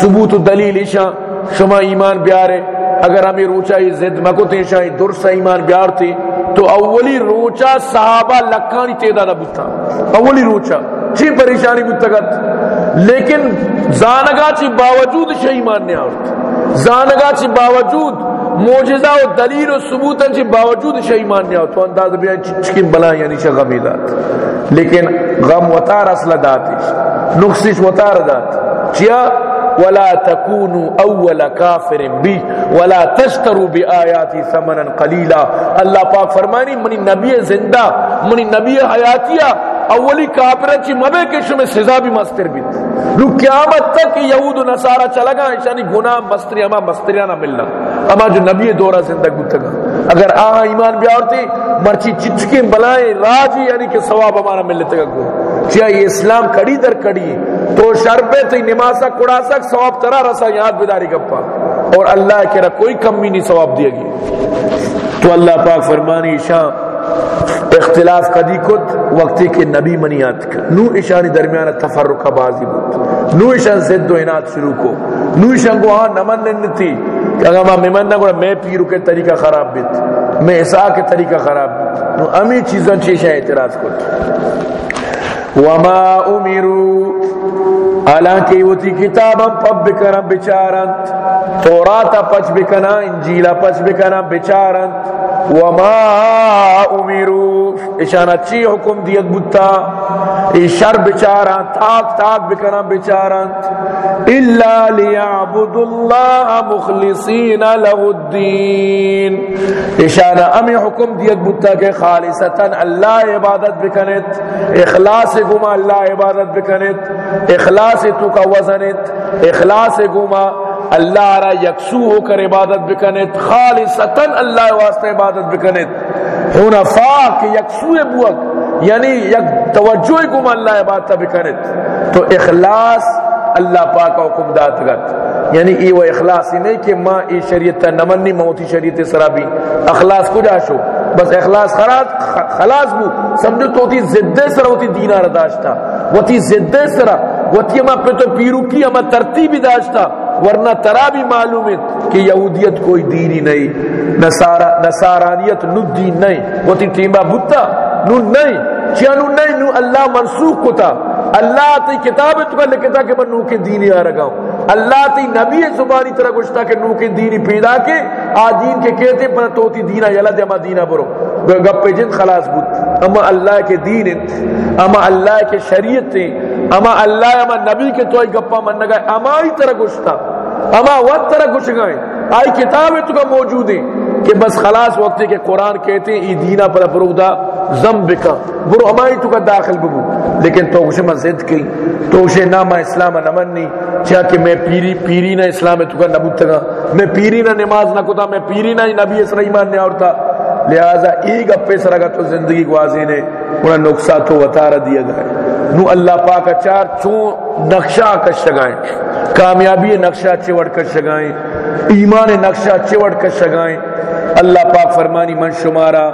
ثبوت و دلیل ایشا شما ایمان بیارے۔ اگر ہمیں روچا یہ زد مکو تیشا درست ایمان بیار تھی تو اولی روچا صحابہ لکانی تیدا نہ بتا اولی روچا چی پریشانی بتگت لیکن زانگا چی باوجود شہ ایمان آورت۔ زانگا چی باوجود موجزہ و دلیل و ثبوت چی باوجود شہ ایمان آورت۔ تو انداز بیان چکی بلا یعنی شہ غمی دات لیکن غم وطار اصل داتش نقصش وطار دات چیا؟ ولا تكونوا اول کافر بی۔ ولا تشتروا بآیاتی ثمنا قلیلا۔ اللہ پاک فرمانی منی نبی زندہ، منی نبی حیاتیہ اولی کافر چی مبے کے شمع سزا بھی مستر بھی نو قیامت تک یہود و نصارہ چلا گا اشانی گناہ مستری اما مستریاں نہ ملنا۔ اما جو نبی دورہ زندہ گتگا اگر آہا ایمان بھی آورتی، مرچی چچکی بلائیں راجی یعنی کہ ثواب ہمارا ملتے گا گو۔ چیا یہ اسلام کڑی در کڑی تو شربے تو نمازہ کڑا سک ثواب ترا رسا، یاد بداری گپا۔ اور اللہ کہہ رہا، کوئی کمی نہیں ثواب دیا گی تو اللہ پاک فرمانی شاہ اختلاف کدی کت، وقتی کہ نبی منیات کا نو اشانی درمیان تفرق بازی بود۔ نو اشان زد و انات شروع کو۔ نو اشان کو ہاں نمن ننتی۔ کہ اگر میں ممن نہ گوڑا میں پیرو کے طریقہ خراب بیت۔ میں عیسیٰ کے طریقہ خراب بیت۔ نو امی چیزاں چیشیں اعتراض کت۔ وما امرو، حالانکہ وہ تھی کتابا پب کرم بچارت توراتا پچ بکنا انجیلا پچ بکنا بچارنت وما امیرو اشانا چی حکم دیت بتا ای شر تاک تاک بکنا بچاران الا لیعبد اللہ مخلصین له الدین. اشانا امی حکم دیت بتا کہ خالصتا اللہ عبادت بکنت اخلاص گما اللہ عبادت بکنت اخلاص تو کا وزنت اخلاص گما اللہ را یکسو ہو کر عبادت بکنت خالصتا اللہ واسطہ عبادت بکنت حنفاء کے یکسو بوک یعنی یک توجہ کم اللہ عبادت بکنت تو اخلاص اللہ پاک حکم دات گت۔ یعنی ای و اخلاص ہی نہیں کہ ماں ای شریعت نمنی موتی شریعت سرابی اخلاص کو جا شو؟ بس اخلاص خلاص خلاص بو۔ سمجھو تو تی زدے سرا ہوتی دینہ رداشتا وہ تی زدے سرا، وہ تی اما پہ تو پیرو کی اما ترتیبی داشتا۔ ورنہ ترا بھی معلوم ہے کہ یہودیت کوئی دینی نہیں، نصارا نصارانیت نو دین نہیں وہ تی ٹیمبا بھتا نو نہیں چیا نو نہیں، نو اللہ منسوخ کو تھا اللہ تی کتاب تو لکھتا کہ میں نو کے دینی آ رہا ہوں۔ اللہ تی نبی زبانی طرح گشتا کہ نو کے دینی پیدا کے آ دین کے کہتے پر تو تی دینا یلا دے اما دینا برو۔ گپ جن خلاص بود۔ اما اللہ کے دین اما اللہ کے شریعت اما اللہ، اما نبی کے تو گپا من گئے اما ہی طرح گشتا اما وقت طرح گش گئے آئی کتاب تو کا موجود ہے کہ بس خلاص وقت کہ قرآن کہتے ہیں، ای دینا پر فروغ زم بکا برو ہمائی تو کا داخل ببو۔ لیکن تو اسے میں زد کی، تو اسے نہ میں اسلام نمنی چاہ کہ میں پیری پیری نہ اسلام تو کا نبوت تگا میں پیری نہ نماز نہ کتا، میں پیری نہ نبی اسر ایمان نے اورتا لہذا ایک اپے سرگا تو زندگی گوازی نے انہیں نقصہ تو وطارہ دیا گئے نو اللہ پاک چار چون نقشہ کش شگائیں۔ کامیابی نقشہ چوڑ کش شگائیں۔ ایمان نقشہ چوڑ کش شگائیں۔ اللہ پاک فرمانی من شمارا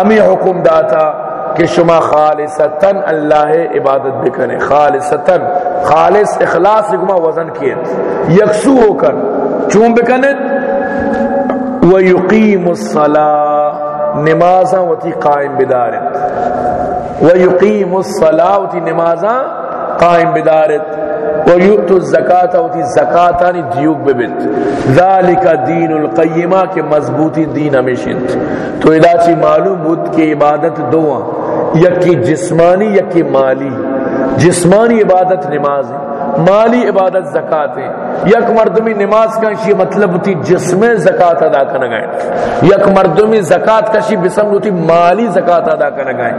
امی حکم داتا کہ شما خالصتاً اللہ عبادت بکنے، خالصتاً، خالص اخلاص گما وزن کیت، یکسو ہو کر، چون بکنے؟ ویقیم الصلاة، نمازاں وتی قائم بدارت۔ ویقیم الصلاة وتی نمازاں قائم بدارت۔ ویؤت الزکاة وتی زکاتانی دیوک ببت ذالک دین القیمہ کے مضبوطی دین ہمیشن تو ادا چی معلوم بود کہ عبادت دو یکی جسمانی یکی مالی۔ جسمانی عبادت نماز ہے، مالی عبادت زکات ہے۔ یک مردمی نماز کا شی مطلب ہوتی جسم زکات ادا کرنا گئے یک مردمی زکات کا شی بسم ہوتی مالی زکات ادا کرنا گئے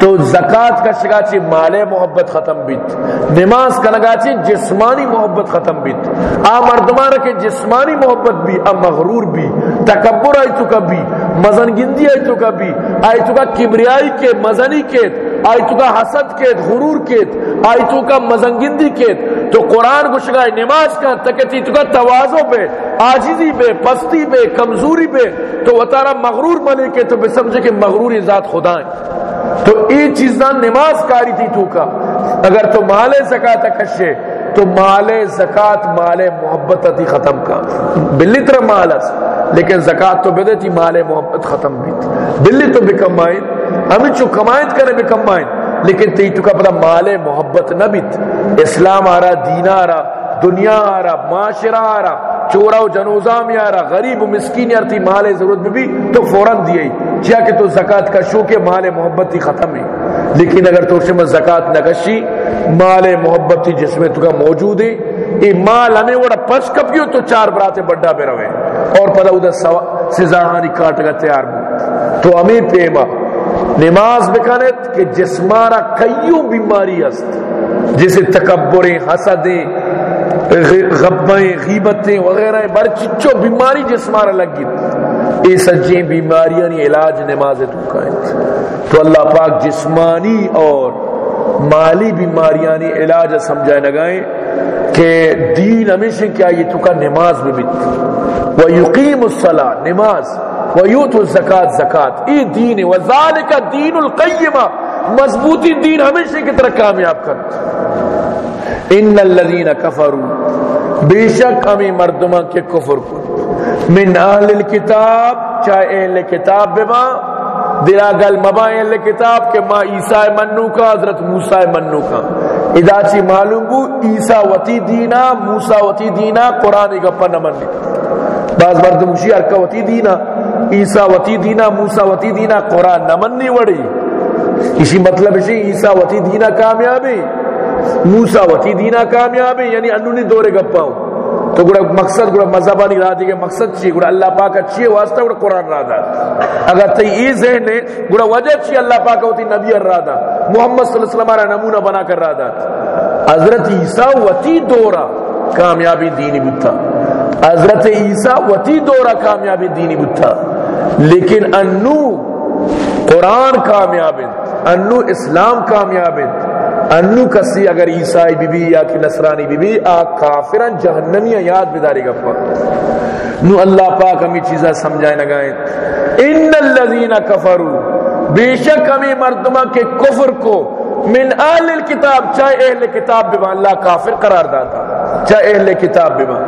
تو زکات کا شگا چی مال محبت ختم بیت، نماز کا لگا چی جسمانی محبت ختم بیت۔ آ مردمان کے جسمانی محبت بھی، آ مغرور بھی، تکبر آئی تو کبھی مزن گندی آئی تو کبھی، آئی تو کا کبریائی کے مزنی کے آئی تو کا حسد کے غرور کے آئی تو کا مزنگندی کے تو قرآن کو شگائے نماز کا تکتی تو کا توازو پہ آجزی پہ پستی پہ کمزوری پہ تو وہ تارا مغرور بنے کے تو سمجھے کہ مغروری ذات خدا ہے۔ تو یہ چیزاں نماز کاری تھی تو کا۔ اگر تو مال زکاة کشے تو مال زکات، مال محبت تھی ختم کا۔ بلی طرح مال اس، لیکن زکات تو بدے تھی، مال محبت ختم بھی تھی۔ بلی تو بکمائن ہمیں چو کمائن کرے بکمائن لیکن تی تو کا پتا مال محبت نہ بیت اسلام آ رہا دین آ رہا دنیا آ رہا معاشرہ آ رہا چورا و جنوزہ میں آ غریب و مسکین یارتی مال ضرورت میں بھی تو فوراں دیئی جیا کہ تو زکات کا شو کے مال محبت ہی ختم ہے۔ لیکن اگر تو اسے میں زکات نہ مال محبت ہی جس میں تو کا موجود ہے۔ یہ مال ہمیں وڑا پس کپیو تو چار براتے بڑا بے روے۔ اور پتہ ادھر سزاہانی کاٹ گا تیار بو۔ تو ہمیں پیما نماز بکانت کہ جسمارا کئیوں بیماری است۔ جسے تکبریں، حسدیں غبیں غیبتیں وغیرہ بر چچو بیماری جسمارا لگی اے سجیں بیماریاں علاج نماز تو تو اللہ پاک جسمانی اور مالی بیماریاں علاج سمجھائے نگائیں کہ دین ہمیشہ کیا یہ تو کا نماز میں بیت و یقیم الصلاة، نماز۔ ویوت الزکات زکات ای دین وذالک دین القیمہ مضبوطی دین ہمیشہ کی طرح کامیاب کر ان الذین کفروا بے شک ہمیں مردمہ کے کفر کو من اہل الكتاب چاہے اہل کتاب بما دلا گل مبا اہل کتاب کہ ما عیسیٰ منو کا حضرت موسیٰ منو کا ادا چی معلوم بو عیسیٰ وتی دینا موسیٰ وتی دینا قرآن گپا نہ منی بعض مردم اسی ارکا وتی دینا عیسیٰ وتی دینا موسیٰ وتی دینا قرآن نمنی وڑی اسی مطلب اسی عیسیٰ وتی دینا کامیابی موسیٰ وتی دینا کامیابی یعنی انو نہیں دورے گپاؤں تو گڑا مقصد، گڑا مذہبانی را دیگے مقصد چی، گڑا اللہ پاک اچھی واسطہ گڑا قرآن را دا اگر تی ای ذہن نے، گڑا وجہ چی اللہ پاک ہوتی نبی را دا محمد صلی اللہ علیہ وسلم را نمونہ بنا کر را دا حضرت عیسیٰ وتی دورا کامیابی دینی بتا حضرت عیسیٰ وتی دورا کامیابی دینی بتا لیکن انو قرآن کامیاب انو اسلام کامیاب انو کسی اگر عیسائی بی بی یا کہ نصرانی بی بی آ کافران جہنمی یاد بداری گفا نو اللہ پاک ہمیں چیزیں سمجھائے نگائیں ان الذین کفروا، بے شک ہمیں مردمہ کے کفر کو من اہل الكتاب چاہے اہل کتاب بما اللہ کافر قرار داتا۔ چاہے اہل کتاب بما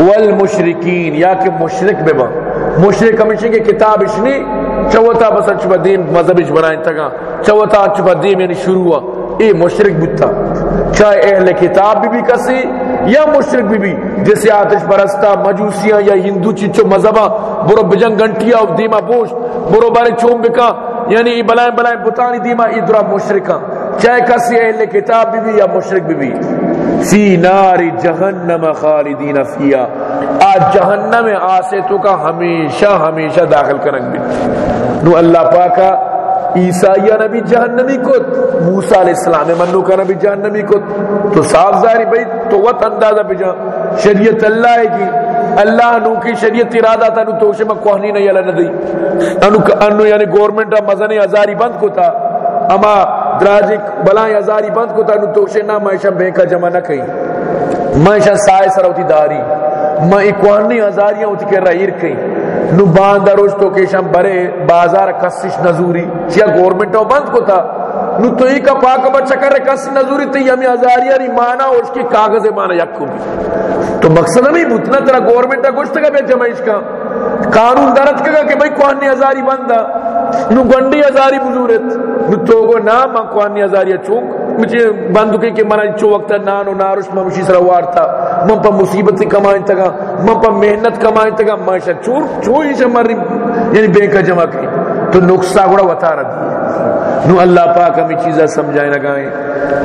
والمشرکین، یا کہ مشرک بما مشرک ہمیشہ کے کتاب اشنی چوتا بس چپا دین مذہب اچ بنائیں تگا چوتا چپا دین یعنی شروع ہوا۔ اے مشرک بتا چاہے اہل کتاب بھی بھی کسی یا مشرک بھی بھی، جیسے آتش پرستا مجوسیاں یا ہندو چچو مذہبہ، برو بجنگ گنٹیا و دیما پوش، برو بارے چوم بکا یعنی بلائیں بلائیں بتانی دیما ادرا مشرکاں۔ چاہے کسی اہل کتاب بھی بھی یا مشرک بھی بھی۔ فی نار جہنم خالدین فیا آج جہنم آسے تو کا ہمیشہ ہمیشہ داخل کرنگ بھی نو اللہ پاکا عیسائیہ نبی جہنمی کت موسیٰ علیہ السلام منو کا نبی جہنمی کت۔ تو صاف ظاہری بھئی تو وقت اندازہ بجا شریعت اللہ ہے کی اللہ انو کی شریعت ارادہ تھا انو توشے میں کوہنی نہیں اللہ ندی انو, انو یعنی گورنمنٹ مزنی ازاری بند کو تھا اما دراجک بلائیں ازاری بند کو تھا انو توشے نہ مائشہ بینکا جمع نہ کہیں مائشہ سائے سروتی داری۔ میں اکوانی ازاریاں ہوتی کر رہا ہیر کہیں نو باندہ روز تو کیشم برے بازار کسش نزوری۔ چیا گورنمنٹ بند کو تھا۔ نو تو ہی کا پاک بچہ کر رہے کسی نزوری تی ہمیں ازاریہ نہیں مانا اور اس کی کاغذ مانا یکو بھی۔ تو مقصد نہیں بھتنا ترہ گورنمنٹ گوشت کا بیچ جمعیش کا۔ قانون درد کہا کہ بھئی کوانی ازاری بندہ۔ نو گنڈی ازاری بزورت۔ نو تو گو نا ماں کوانی ازاری چونک۔ مجھے بندو کی کہ منا چو وقت نانو نارش ممشی سر وارتا من پا مصیبت کمائیں تگا، من پا محنت کمائیں تگا۔ ماشا چور چوئی سے مر یعنی بینکا جمع کی۔ تو نقصہ گوڑا وطا رہا دی۔ نو اللہ پاک ہمیں چیزیں سمجھائیں لگائیں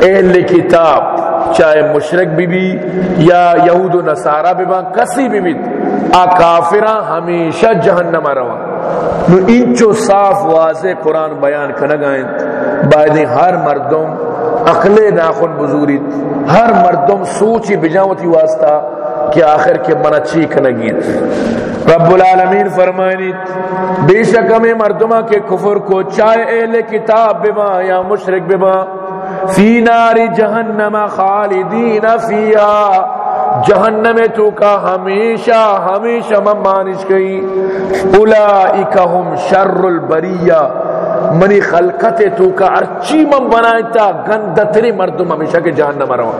اہل کتاب، چاہے مشرک بھی بھی، یا یہود و نصارہ بھی بھی کسی بھی بھی، آ کافران ہمیشہ جہنم روا نو انچو صاف واضح قرآن بیان کنگائیں بعدی ہر مردم عقل ناخن بزوری، ہر مردم سوچی بجاوتی واسطہ کہ آخر کے من اچھی کنگیت رب العالمین فرمائنی بے شک ہمیں مردمہ کے کفر کو چاہے اہل کتاب بما یا مشرک بما، فی نار جہنم خالدین فیہا۔ جہنم تو کا ہمیشہ ہمیشہ ممانش گئی۔ اولائکہ ہم شر البریہ۔ منی خلقت تو کا ارچی من بنائے تا گندتری مردم ہمیشہ کے جہنم رہا۔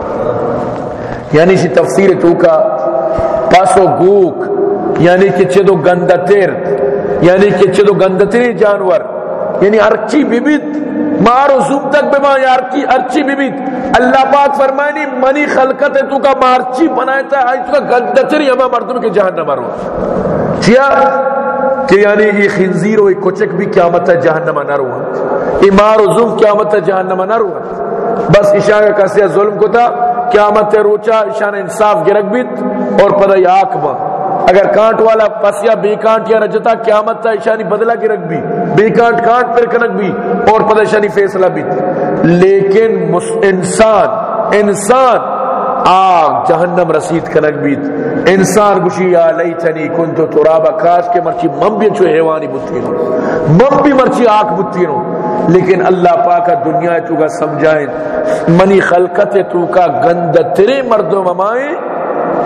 یعنی سی تفسیر تو کا پاسو گوک یعنی کہ چدو گندتر یعنی کہ چدو گندتری جانور۔ یعنی ارچی بیبیت، مارو زوب تک بما یا ارچی ارچی بیبیت۔ اللہ پاک فرمائنی منی خلقت تو کا مارچی بنائے تا آئی تو کا گندتری ہمیں مردم کے جہنم رہا۔ چیا کہ یعنی یہ خنزیر و کچک بھی قیامت ہے جہنم نہ رہا امار و ظلم قیامت ہے جہنم نہ رہا بس اشان کا کسی ظلم کو تھا، قیامت روچا اشان انصاف گرک بیت اور پدہ آنکھ با اگر کانٹ والا پسیا بے کانٹ یا رجتا قیامت تا اشانی بدلہ گرک بھی، بے کانٹ کانٹ پر کنک بھی اور پدہ اشانی فیصلہ بیت لیکن انسان انسان آگ جہنم رسید کنک بیت۔ انسان گوشی یا لیتنی کنتو ترابا کاش کے مرچی من بھی چو حیوانی بتینو من بھی مرچی آگ بتینو لیکن اللہ پاکا دنیا تو کا سمجھائیں۔ منی خلقت تو کا گند تیرے مردوں ممائیں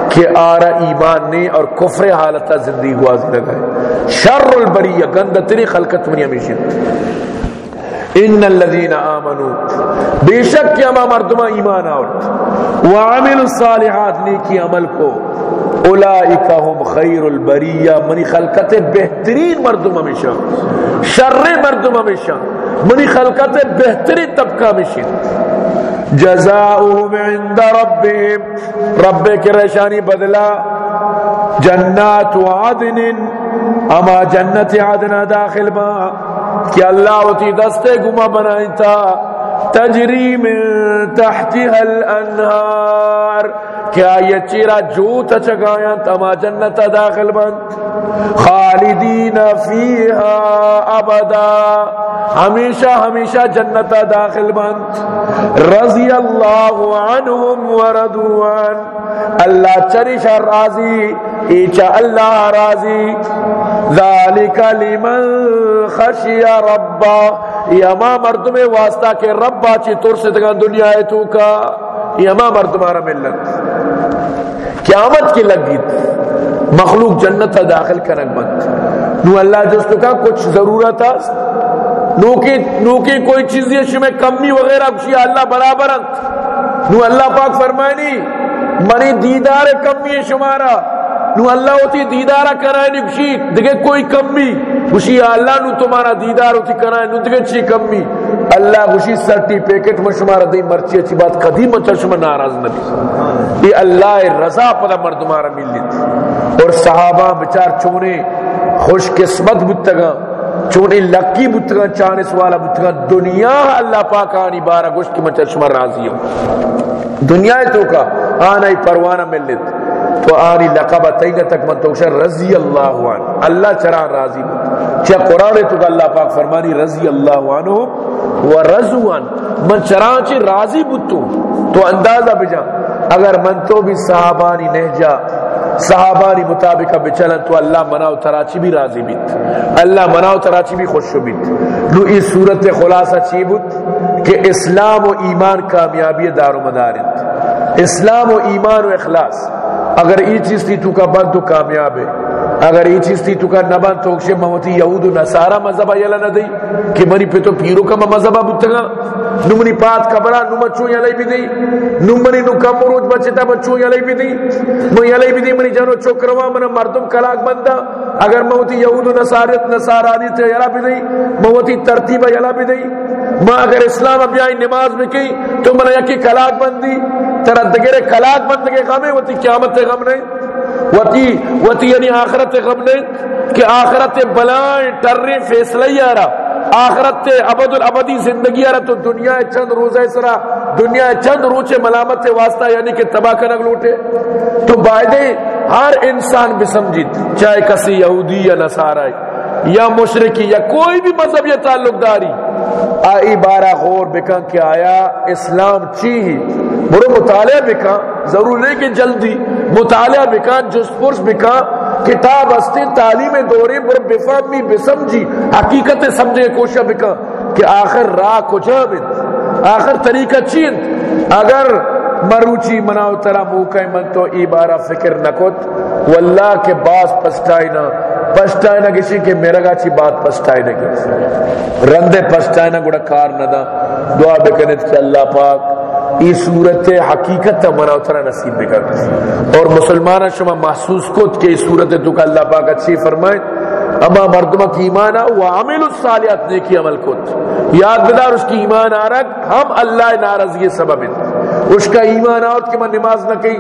کہ آرہ ایمان نے اور کفر حالتا زندگی گوازی لگائے شر البریہ، گند تیرے خلقت منی ہمیشہ۔ ان الذين امنوا بے شک کہ ہم مردما ایمان اور وعمل الصالحات نیکی عمل کو اولئک هم خیر البریہ منی خلقت بہترین مردم ہمیشہ شر مردم ہمیشہ منی خلقت بہترین طبقہ ہمیشہ جزاؤهم عند ربهم رب کے رشانی بدلا جنات عدن اما جنت عدن داخل با کہ اللہ وتی دستے گما بنائی تھا تجری من تحتها الانہار۔ کیا یہ چیرا جو چگایا تما جنت داخل بند؟ خالدین فیہا ابدا۔ ہمیشہ ہمیشہ جنت داخل بند۔ رضی اللہ عنہم وردوان۔ اللہ چرش راضی، ایچا اللہ راضی۔ ذالک لمن خشی ربا یہ ما مردم واسطہ کے رب ربا چی تر سے دنیا ہے تو کا، یہ ما مردمارا ملت۔ قیامت کی لگیت، مخلوق جنت داخل کرنگ بند۔ نو اللہ جس کا کچھ ضرورت ہے؟ نو کی نو کی کوئی چیز یہ میں کمی وغیرہ بشی اللہ برابر انت نو اللہ پاک فرمائے نہیں منی دیدار کمی شمارا۔ نو اللہ ہوتی دیدارہ کرائے نہیں بشی دیکھے کوئی کمی۔ بشی اللہ نو تمہارا دیدار ہوتی کرائے نو دیکھے چی کمی۔ اللہ بشی سرٹی پیکٹ میں شمارا دی مرچی اچھی بات قدیم اچھا ناراض نبی. یہ اللہ رضا پدا مردمارا مل اور صحابہ بچار چونے خوش قسمت بتگاں چونی لکی بتگا چانے سوالا بتگا، دنیا اللہ پاک آنی بارا گوشت کی من چشمہ راضی ہوں. دنیا تو کا آنا ہی پروانہ ملت تو آنی لقبہ تیگا تک من توشا رضی اللہ عنہ. اللہ چران راضی بت. چاہ قرآن تو کا اللہ پاک فرمانی رضی اللہ عنہ و رضوان، من چرانچی راضی بتو تو اندازہ بجا اگر من تو بھی صحابانی نہجا صحابانی مطابق بچلن تو اللہ مناو تراچی بھی راضی بیت۔ اللہ مناو تراچی بھی خوش بیت۔ نو اس صورت خلاصہ چی بود کہ اسلام و ایمان کامیابی دار و مدارت اسلام و ایمان و اخلاص۔ اگر ای چیز تھی تو کا بند تو کامیاب ہے۔ اگر ای چیز تھی تو کا نبان تو کشے موتی یہود و نصارہ مذہبہ یلا نہ دی، کہ منی پہ تو پیرو کا مذہبہ بتگا نمنی پات کبرا نم چو یلی بھی دی۔ نمنی نو کم روج بچتا بچو یلی بھی دی۔ مو یلی بھی دی، منی جانو چوکروا من مردم کلاک بندا اگر موتی یہود و نصارت نصارانی تے یلا بھی دی موتی ترتیب یلا بھی دی۔ ما اگر اسلام اب یہاں نماز میں کی، تو من یکی کلاک بندی۔ تردگیر کلاک بند کے غم ہے وتی قیامت غم نہیں۔ وتی وتی یعنی آخرت غم نہیں کہ آخرت بلائیں ٹرے فیصلہ ہی آ رہا آخرت تے ابد الابدی زندگی آ رہا تو دنیا چند روزہ سرا، دنیا چند روچے ملامت واسطہ یعنی کہ تباہ کنگ لوٹے۔ تو بائدے ہر انسان بھی سمجھت چاہے کسی یہودی یا نصارہ یا مشرکی یا کوئی بھی مذہب یا تعلق داری آئی بارہ غور بکن کہ آیا اسلام چی ہی؟ برو مطالعہ بکا ضرور نہیں کہ جلدی مطالعہ بکا جس پرس بکا کتاب استے تعلیم دورے پر بفہمی بسمجھی، حقیقت سمجھے کوشش بکا کہ آخر راہ کجا بند آخر طریقہ چین اگر مروچی مناو ترا موقع من تو ای بارا فکر نکت واللہ کے باس پسٹائنا پسٹائنا کسی کہ میرا گا چی بات پسٹائنا کسی رندے پسٹائنا گوڑا کار ندا دعا بکنت کہ اللہ پاک۔ ای صورت حقیقت تا منا اترا نصیب بکر اور مسلمان شما محسوس کت کہ ای صورت تو کہ اللہ پاک اچھی فرمائے. اما مردمہ کی ایمان آو وعمل الصالحات، نیکی عمل کت یاد بدار اس کی ایمان آرک ہم اللہ ناراضی سبب اس کا ایمان آو کہ میں نماز نہ کی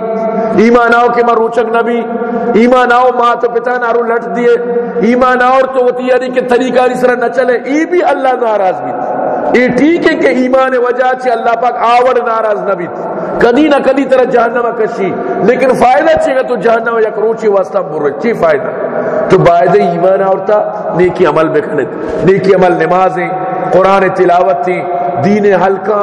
ایمان آو کہ میں روچک نبی ایمان آو ماں تو پتا نارو لٹ دیے ایمان آو تو وہ تیاری یعنی کے طریقہ اس طرح نہ چلے. ای بھی اللہ ناراض بھی. یہ ٹھیک ہے کہ ایمان وجہ سے اللہ پاک آور ناراض نہ کدی نہ کدی طرح جہنم کشی۔ لیکن فائدہ چاہیے تو جہنم یا کروچی واسطہ بر چی فائدہ؟ تو باید ایمان آورتا، نیکی عمل بکنت نیکی عمل نمازیں، قرآن تلاوت تھی دین حلقہ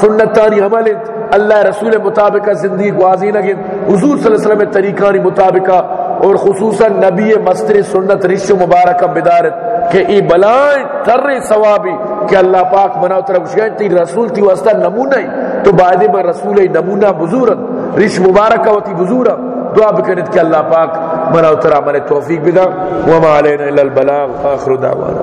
سنتانی عمل اللہ رسول مطابقہ زندگی کو آزین گن حضور صلی اللہ علیہ وسلم طریقانی مطابقہ اور خصوصا نبی مستر سنت رش مبارکہ بدارت کہ ای بلائیں تر ثوابی کہ اللہ پاک منا طرف وشگائیں تی رسول تی واسطہ نمونہ ہی۔ تو بعد میں رسول نمونہ بزورت رش مبارکہ و تی بزورہ۔ دعا بکنت کہ اللہ پاک منا طرح من توفیق بدا وما علینا الا البلاغ۔ آخر دعوانا۔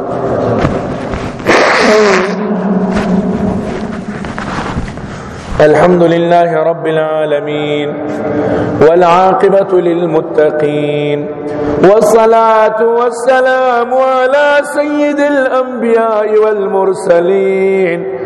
الحمد لله رب العالمين والعاقبة للمتقين والصلاة والسلام على سيد الأنبياء والمرسلين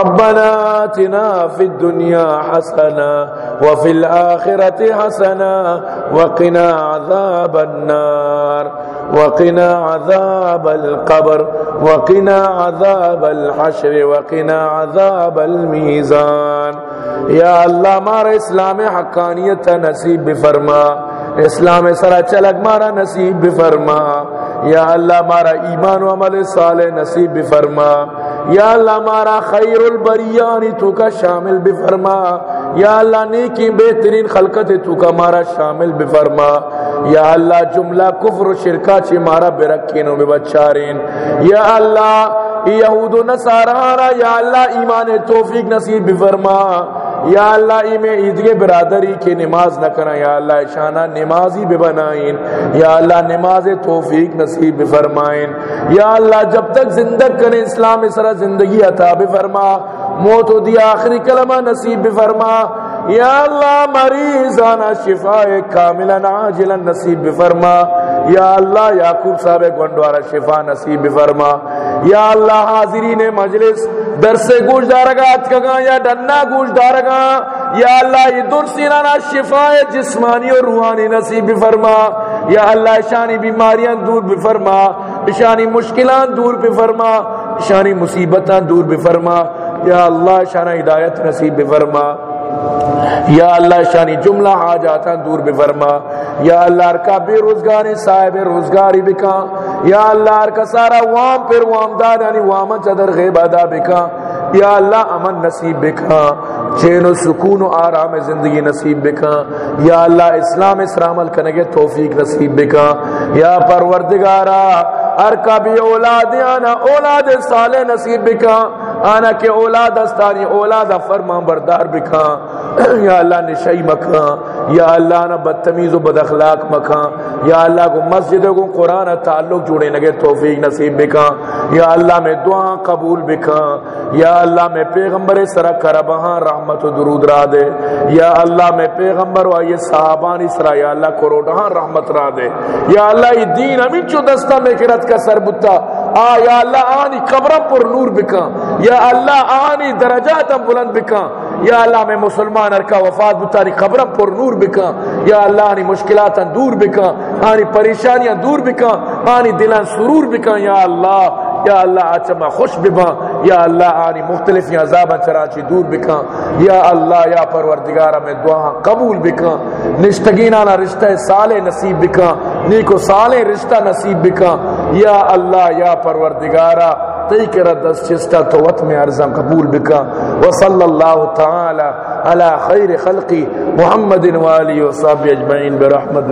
ربنا آتنا في الدنيا حسنة وفي الآخرة حسنة وقنا عذاب النار وقنا عذاب القبر، وقنا عذاب الحشر، وقنا عذاب الميزان یا اللہ، مارا اسلام حقانیت نصیب بفرما اسلام سرا چلک مارا نصیب بفرما یا اللہ، مارا ایمان و عمل صالح نصیب بفرما یا اللہ، مارا خیر البریانی تو کا شامل بفرما یا اللہ، نیکی بہترین خلقت تو کا مارا شامل بفرما یا اللہ جملہ کفر و شرکا چی مارا برکینوں میں بچارین۔ یا اللہ یہود و نصارہ یا اللہ ایمان توفیق نصیب بفرما یا اللہ، ای میں عیدگی برادری کی نماز نہ کرنا یا اللہ شانہ نمازی بے بنائیں۔ یا اللہ، نماز توفیق نصیب بفرمائیں یا اللہ، جب تک زندگ کریں، اسلام سرا زندگی عطا بفرما موت و دی آخری کلمہ نصیب بفرما یا اللہ مریضانا شفاء کاملا عاجلا نصیب بفرما یا اللہ یعقوب صاحب گنڈوارا شفا نصیب بفرما یا اللہ حاضرین مجلس، درس گوش دارگا اتکگا یا ڈنا گوش دارگا یا اللہ یہ درسینا شفاء جسمانی اور روحانی نصیب بفرما یا اللہ شانی بیماریاں دور بفرما شانی مشکلات دور بفرما شانی مصیبتاں دور بفرما یا اللہ شانہ ہدایت نصیب بفرما یا اللہ شانی جملہ حاجاتا دور بفرما یا اللہ ارکا بے روزگاری صاحب روزگاری بکا، یا اللہ ارکا سارا وام پر وام دار یعنی وام چدر غیب ادا بکا، یا اللہ امن نصیب بکا، چین و سکون و آرام زندگی نصیب بکا، یا اللہ اسلام اسلام الکنگے توفیق نصیب بکا، یا پروردگارا ارکا بھی اولاد آنا اولاد صالح نصیب بکا آنا کہ اولاد استانی اولاد فرمان بردار بکا یا اللہ نشئی مکان یا اللہ نہ بدتمیز و بد اخلاق مکان یا اللہ کو مسجد کو قرآن تعلق جوڑے نگے توفیق نصیب بکا یا اللہ میں دعا قبول بکا یا اللہ میں پیغمبر سرا کربہاں رحمت و درود را دے۔ یا اللہ میں پیغمبر و یہ صحابانی سرا، یا اللہ کروڑہاں رحمت را دے۔ یا اللہ یہ دین امین چو دستا میں کرت کا سر بتا آ، یا اللہ، آنی قبرہ پر نور بکا یا اللہ، آنی درجات بلند بکا یا اللہ، میں مسلمان ارکا وفات بتاری قبرم پر نور بکا یا اللہ، آنی مشکلات دور بکا آنی پریشانیاں دور بکا آنی دلان سرور بکا یا اللہ یا اللہ آچما خوش ببا یا اللہ آنی مختلف عذابا چراچی دور بکا یا اللہ یا پروردگارہ میں دعا قبول بکا نشتگینانا رشتہ صالح نصیب بکا نیکو صالح رشتہ نصیب بکا یا اللہ یا پروردگارہ تی کرا دس چستا تو میں عرضم قبول بکا وصل اللہ تعالی علی خیر خلقی محمد والی و صحبی اجمعین برحمت